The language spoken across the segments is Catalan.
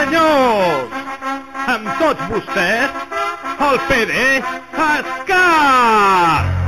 senyors! Amb tots vostès, el PD es!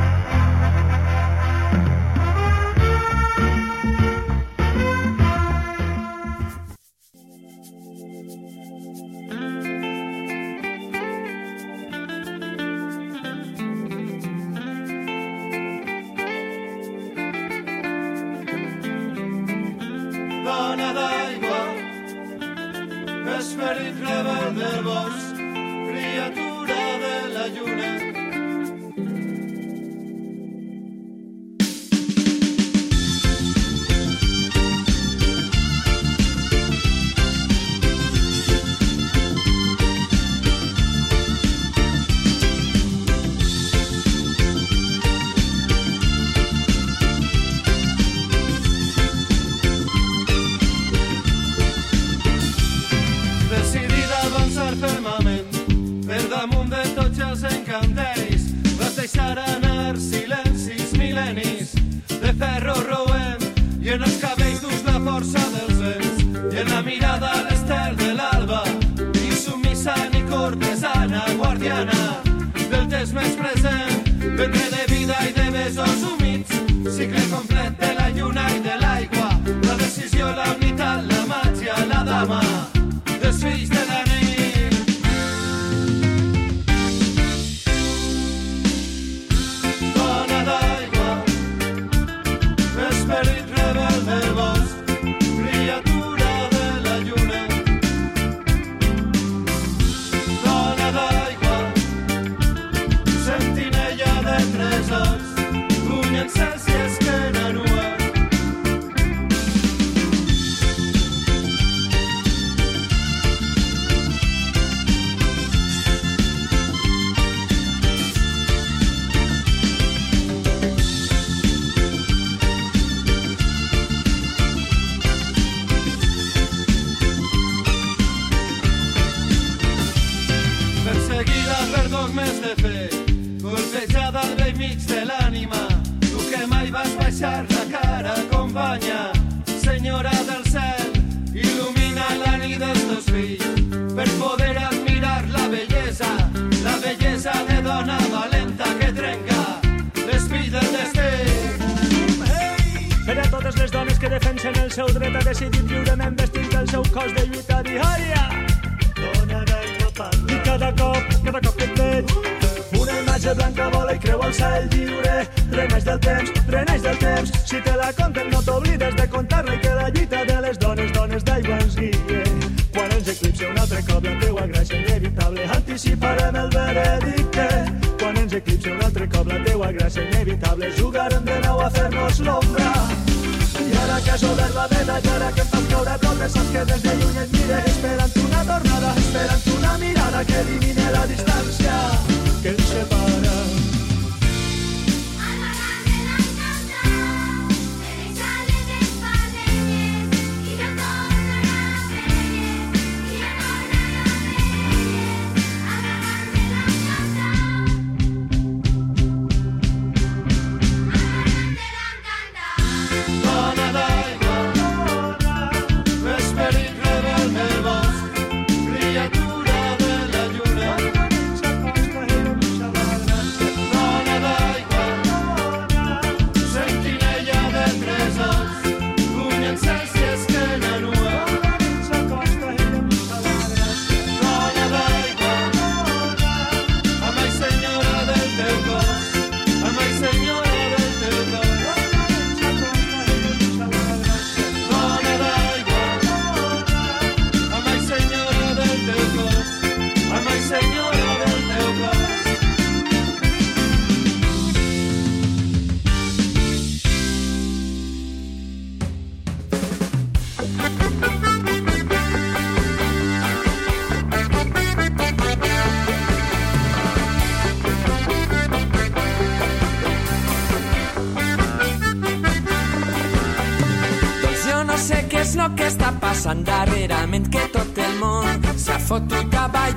che eliminerà distanza.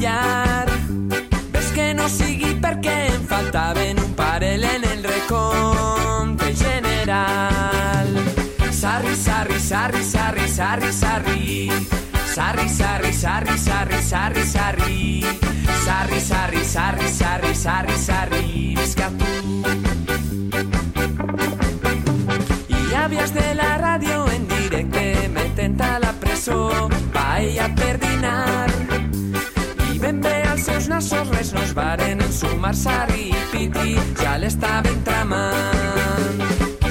Ves che non sigui perché faltaven un parell en el recompte general. Sarri, sarri, sarri, sarri, sarri, sarri. Sarri, sarri, sarri, sarri, sarri, sarri. Sarri, sarri, sarri, sarri, sarri, sarri. Viscatú. Y avias de la radio en directe me tenta la preso. Paella perdinar. Als seus nassos res no es varen ensumar Sarri i Piti ja l'estaven tramant.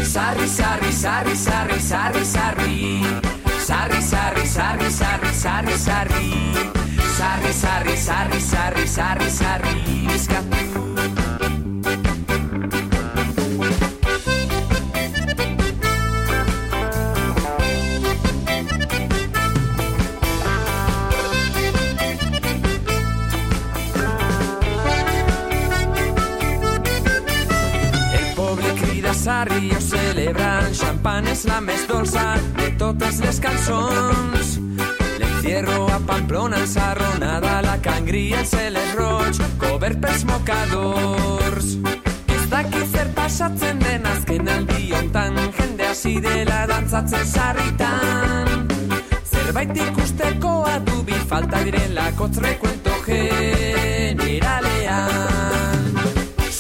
Sarri, sarri, sarri, sarri, sarri, sarri. Sarri, sarri, sarri, sarri, sarri, sarri. Sarri, sarri, sarri, sarri, sarri, sarri. Visca tu. Crida Sarri o celebra el xampan és la dolça de totes les cançons. L'encierro a Pamplona, ensarronada, la cangria, el cel és roig, cobert pels mocadors. Ez dakit zer pasatzen den azken aldi hontan, jende hasi dela dantzatzen sarritan. Zerbait ikustekoa du bi falta direlako trekuento generalean.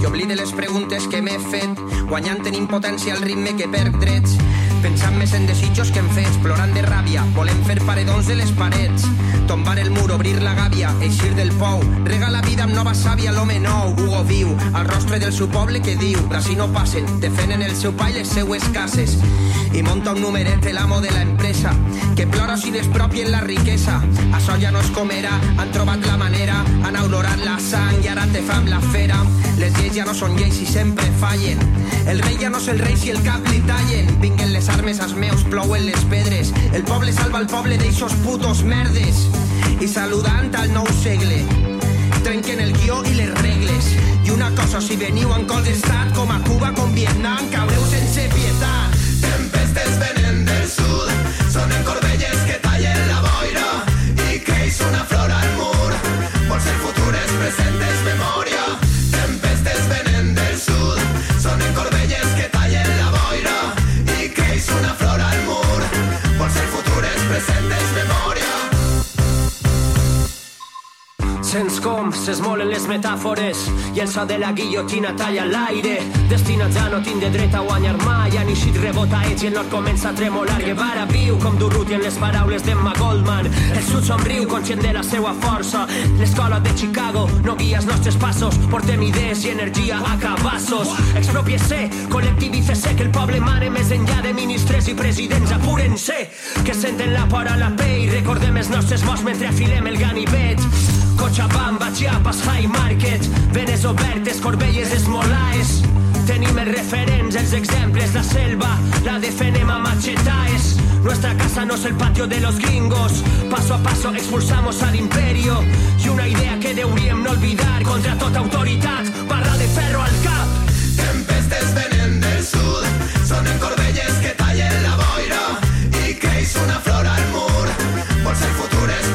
que oblide les preguntes que m'he fet, guanyant en impotència el ritme que perc drets, pensant més en desitjos que en fets, plorant de ràbia, volem fer paredons de les parets, tombar el mur, obrir la gàbia, eixir del pou, rega la vida amb nova sàvia, l'home nou, Hugo viu, al rostre del seu poble que diu, d'ací no passen, defenen el seu pa i les seues cases, i monta un numeret l'amo de la empresa, que plora si despropien la riquesa, això ja no es comerà, han trobat la manera, han olorat la sang i ara te fa amb la fera. Les lleis ja no són lleis i sempre fallen. El rei ja no és el rei si el cap li tallen. Vinguen les armes als meus, plouen les pedres. El poble salva el poble d'eixos putos merdes. I saludant al nou segle. Trenquen el guió i les regles. I una cosa, si veniu en col d'estat, com a Cuba, com Vietnam, caureu sense pietat. Tempestes venen del sud, són en corbelles Sents com s'esmolen les metàfores i el so de la guillotina talla l'aire. Destinat ja no tinc de dret a guanyar mai. Han eixit rebotaets i el nord comença a tremolar. Guevara viu com Durruti en les paraules d'Emma Goldman. El sud somriu, conscient de la seva força. L'escola de Chicago no guia els nostres passos. Portem idees i energia a cabassos. Expropiese, col·lectivícese, que el poble mare més enllà de ministres i presidents. Apuren-se, que senten la por a la pell. Recordem els nostres morts mentre afilem el ganivet. Cochabamba, Chiapas, High Market, Venes obertes, Corbelles, Esmolaes. Tenim els referents, exemples, la selva, la defenem a machetaes. Nuestra casa no es el patio de los gringos. Paso a paso expulsamos al imperio. Y una idea que deuríem no olvidar contra tota autoritat. Barra de ferro al cap. Tempestes venen del sud, són en corbelles que tallen la boira i creix una flor al mur. Vols el futur és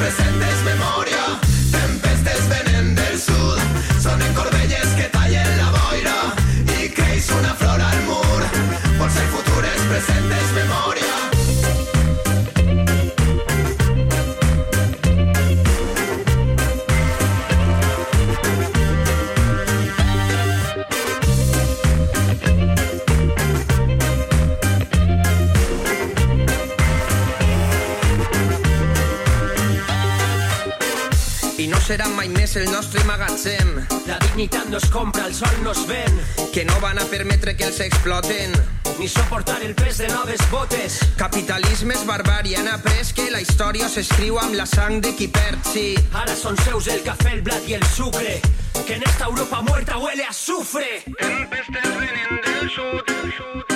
més el nostre magatzem. La dignitat no es compra, el sol no es ven. Que no van a permetre que els exploten. Ni soportar el pes de noves botes. Capitalisme és barbària, han après que la història s'escriu amb la sang de qui perd, sí. Ara són seus el cafè, el blat i el sucre. Que en esta Europa muerta huele a azufre. Tempestes venen del sud, sonen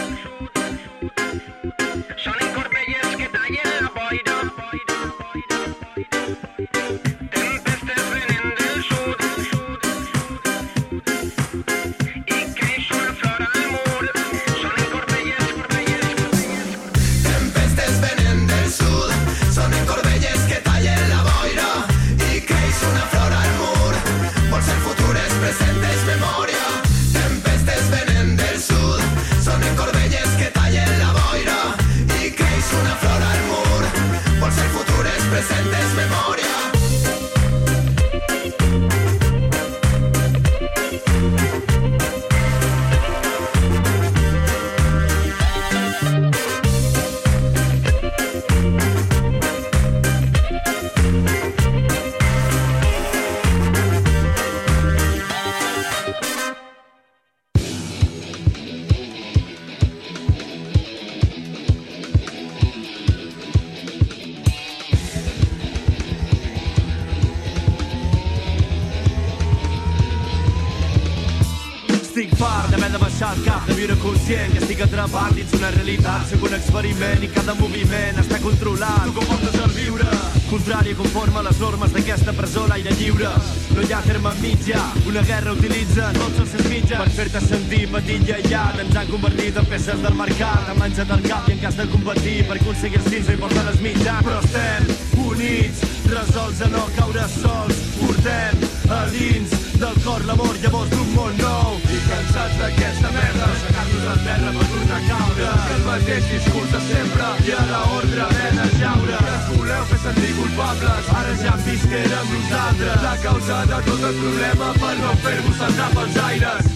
fart d'haver de baixar el cap, de viure conscient que estic atrapat dins una realitat. Soc un experiment i cada moviment està controlat. Tu com portes el viure? Contrari conforme a les normes d'aquesta presó l'aire lliure. No hi ha terme mitjà, una guerra utilitza tots els seus mitjans per fer-te sentir petit i aïllat. Ens han convertit en peces del mercat, a menjat el cap i en cas de competir per aconseguir els no importen les mitjans. Però estem units, resolts a no caure sols. Portem a dins del cor l'amor, llavors d'un món nou. I cansats d'aquesta merda, aixecar-nos a terra per tornar a caure. Que el mateix discurs de sempre i a la ordre de de jaure. Que ens voleu fer sentir culpables, ara ja hem vist que érem nosaltres. La causa de tot el problema per no fer-vos saltar pels aires.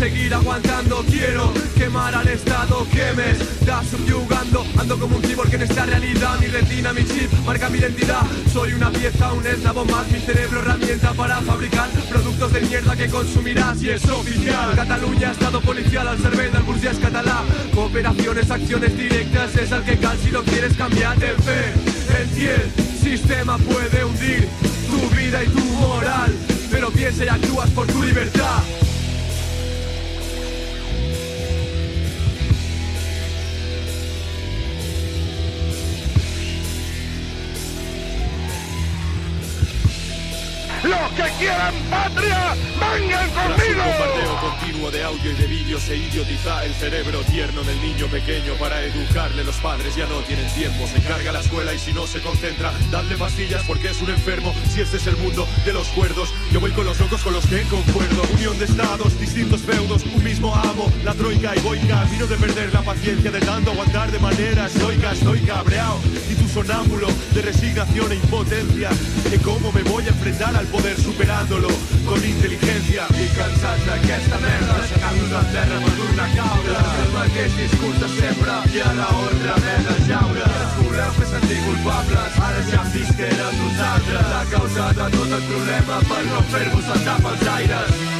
Seguir aguantando, quiero quemar al estado que me está subyugando. Ando como un cyborg en esta realidad, mi retina, mi chip, marca mi identidad. Soy una pieza, un eslabón más, mi cerebro herramienta para fabricar productos de mierda que consumirás y es oficial. Cataluña, estado policial al servei del burgués català. Cooperaciones, acciones directas, es el que cal si lo quieres cambiar de fe. El fiel sistema puede hundir tu vida y tu moral, pero piensa y actúas por tu libertad. Los que quieran patria, vengan Tras un conmigo. bombardeo continuo de audio y de vídeo se idiotiza el cerebro tierno del niño pequeño para educarle. Los padres ya no tienen tiempo se encarga la escuela y si no se concentra dadle pastillas porque es un enfermo. Si este es el mundo de los cuerdos yo voy con los locos con los que concuerdo. Unión de estados distintos feudos un mismo amo la troika y voy camino de perder la paciencia de tanto aguantar de manera estoica estoy cabreado y tu sonámbulo de resignación e impotencia de cómo me voy a enfrentar al poder superándolo con inteligencia I cansats d'aquesta merda, aixecar-nos a terra per tornar a caure. El mateix discurs de sempre i a la ordre de ens voleu fer sentir culpables, ara ja hem que nosaltres. La causa de tot el problema per no fer-vos saltar pels aires.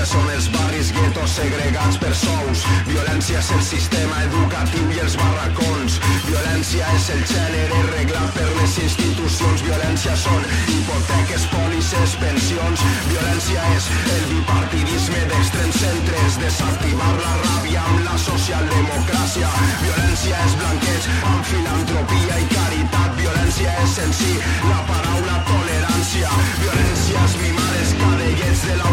violència són els barris guetos segregats per sous. Violència és el sistema educatiu i els barracons. Violència és el gènere reglat per les institucions. Violència són hipoteques, pòlisses, pensions. Violència és el bipartidisme d'extrems centres. Desactivar la ràbia amb la socialdemocràcia. Violència és blanqueig amb filantropia i caritat. Violència és en si la paraula tolerància. Violència és mimar els cadelletes de la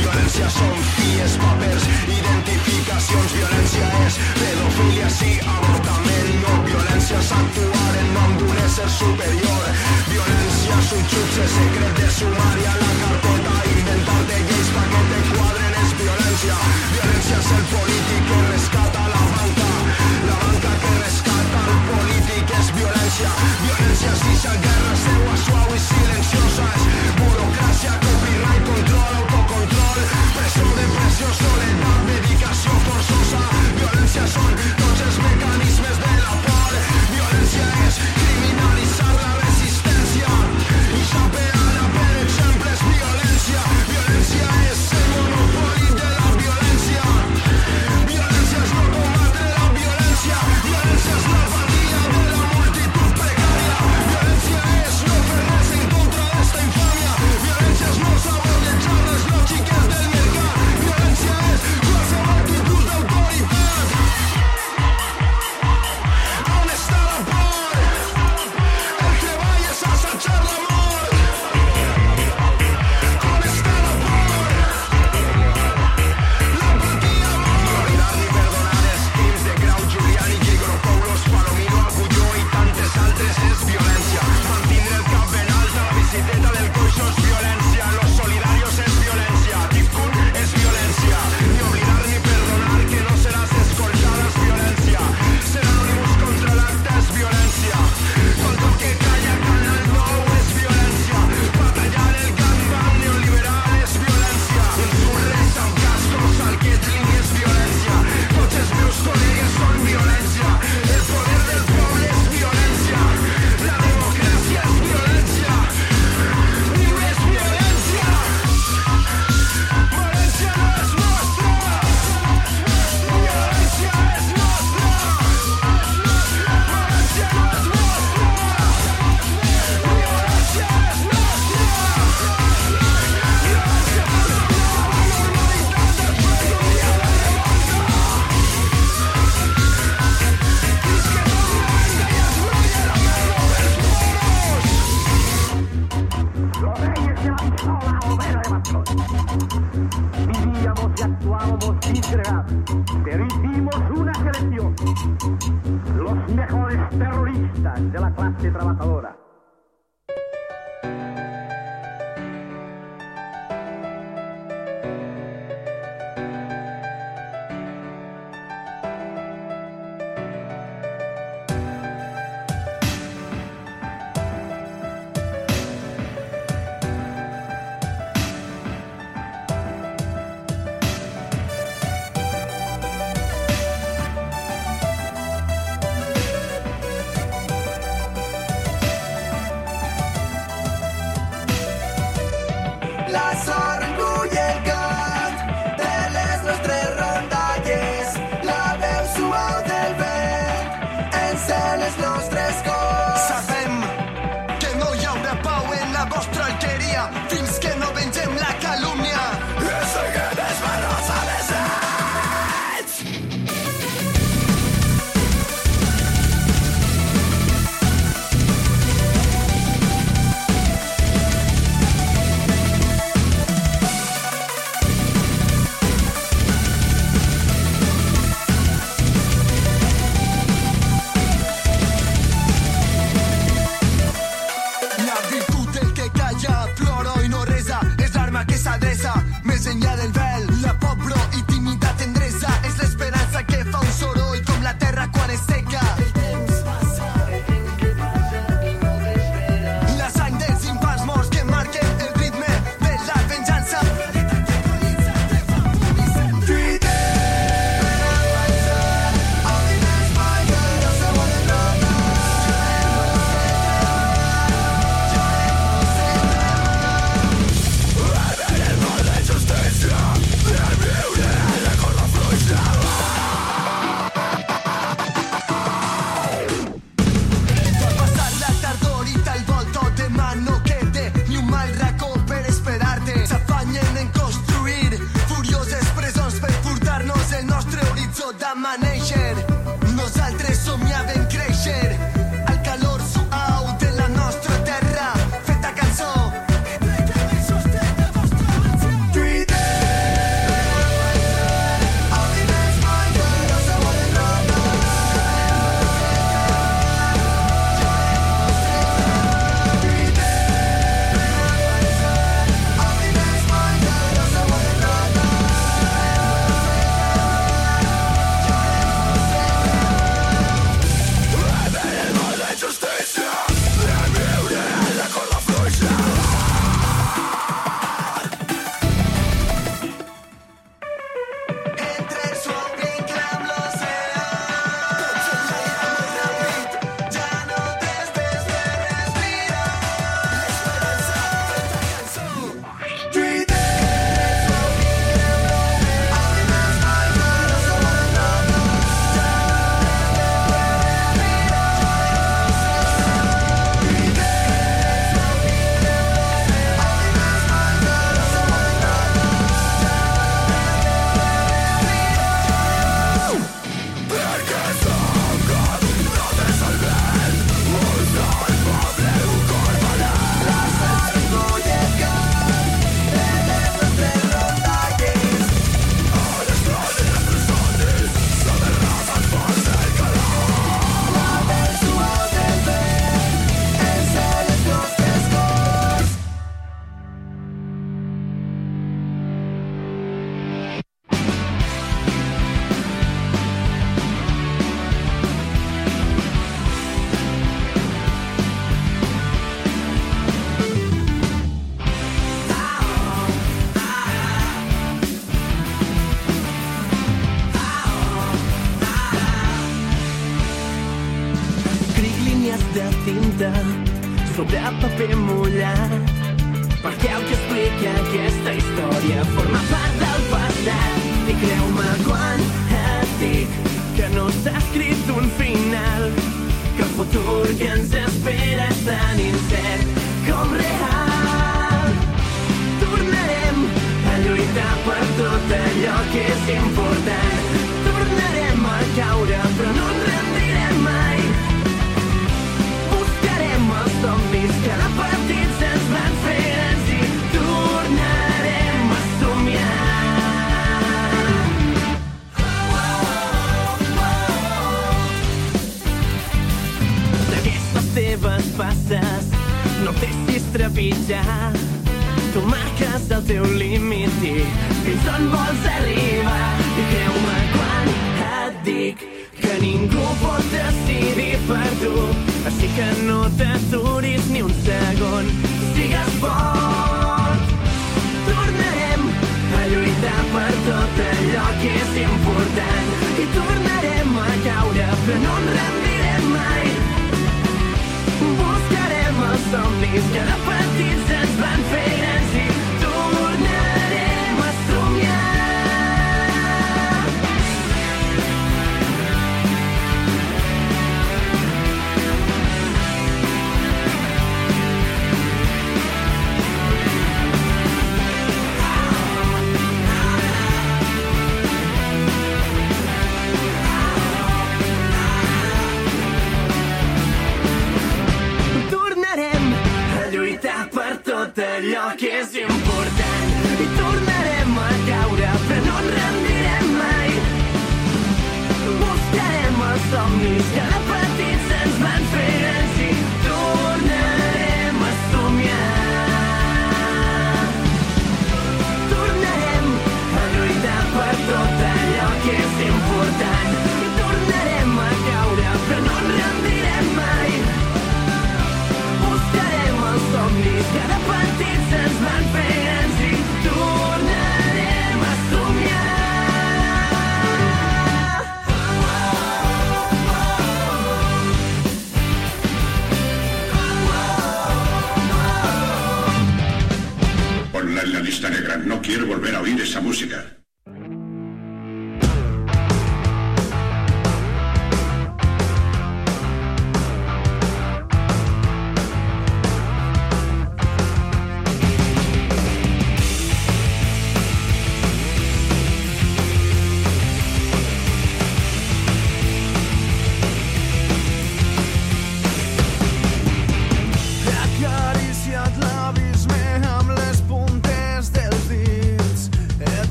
Violència són fies, papers, identificacions. Violència és pedofilia, sí, avortament, no. Violència és actuar en nom d'un ésser superior. Violència és un xutxe secret de sumari a la carpeta. inventar de lleis perquè te quadren és violència. Violència és el polític que rescata la banca. La banca que rescata el polític és violència. Violència és deixar guerra seua, suau i silenciosa. És burocràcia que Presión, depresión, soledad, medicación forzosa, violencia son Yeah.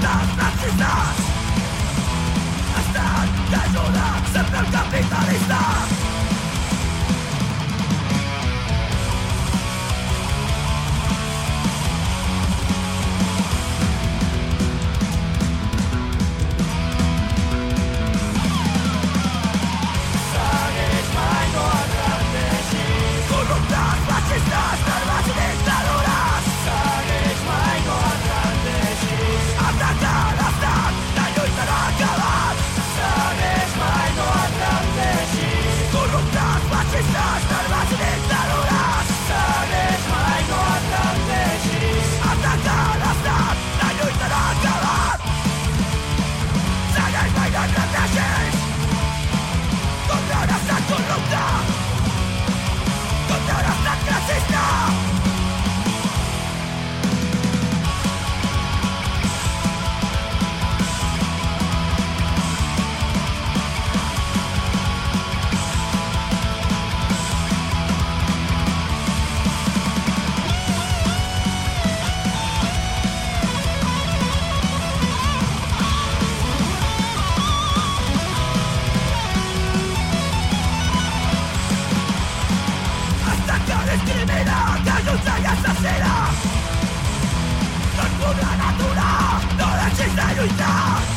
nazistas, nazistas Estan d'ajuda, sempre el capitalista asesina, cayucha y asesina. No es natura, no existe lluita.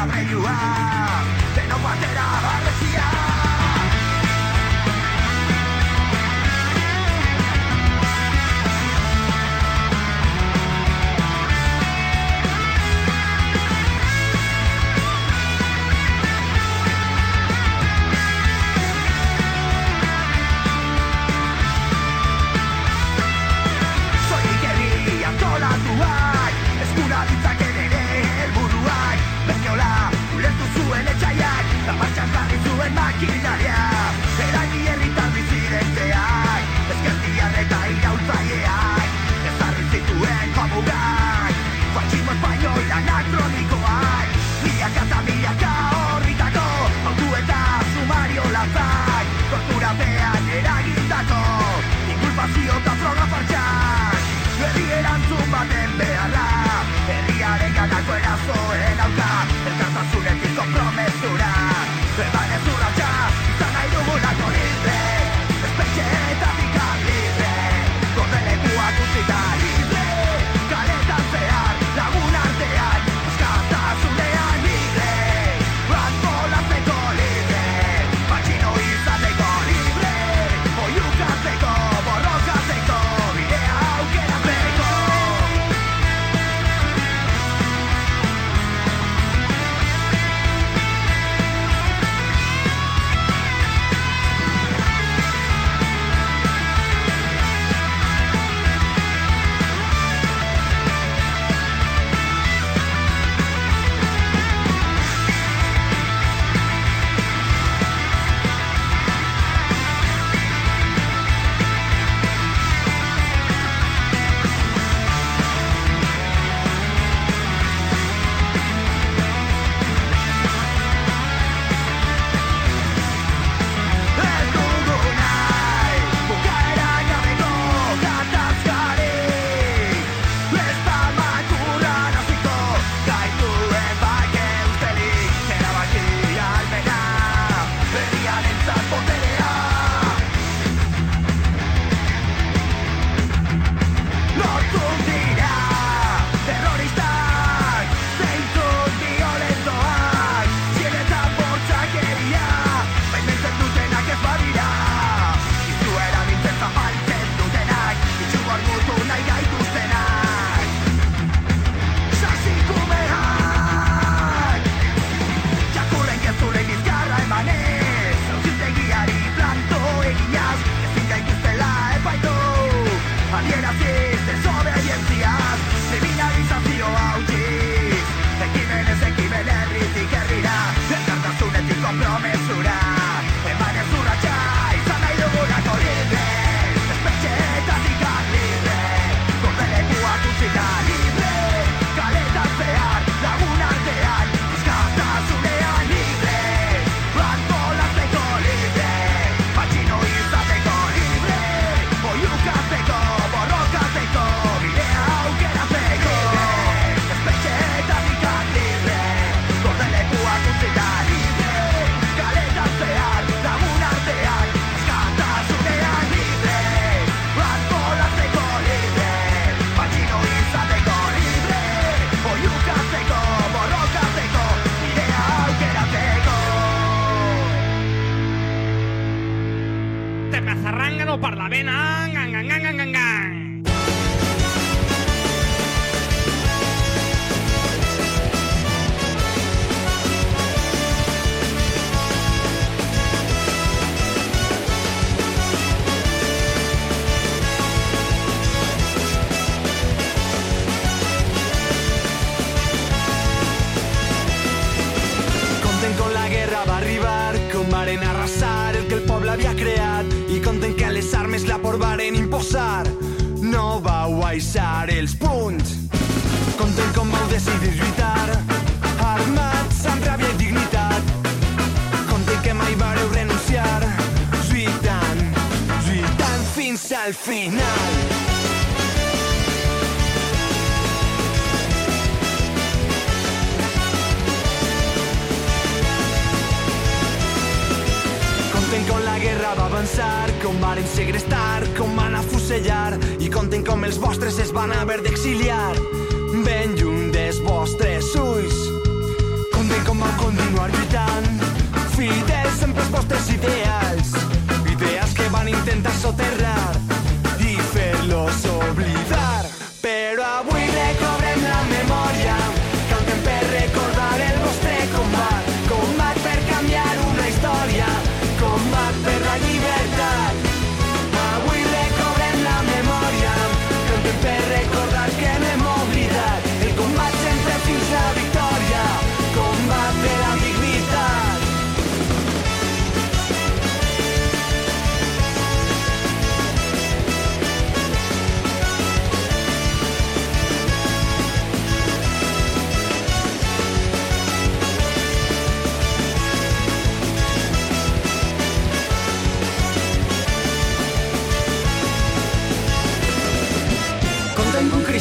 I'll make you are.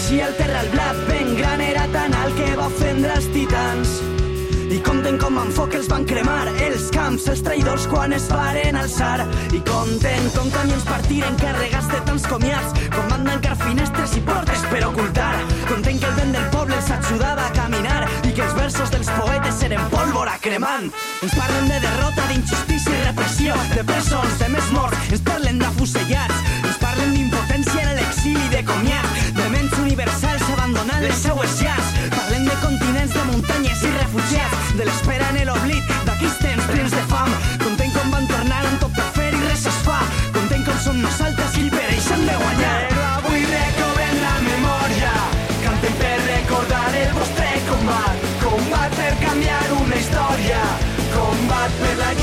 Així el terra el blat ben gran era tan alt que va ofendre els titans. I compten com amb foc els van cremar els camps, els traïdors quan es varen alçar. I compten com camions partiren carregats de tants comiats, com van tancar finestres i portes per ocultar. Conten que el vent del poble els ajudava a caminar i que els versos dels poetes eren pólvora cremant. Ens parlen de derrota, d'injustícia i repressió, de presons, de més morts, ens parlen d'afusellats, ens parlen d'impotència en l'exili de comiat, les seues llars, parlem de continents, de muntanyes i refugiats, de l'espera en l'oblit, d'aquells temps plens de fam, content com van tornar amb tot per fer i res es fa, content com som nosaltres i per ells hem de guanyar. Però avui recobrem la memòria, cantem per recordar el vostre combat, combat per canviar una història, combat per la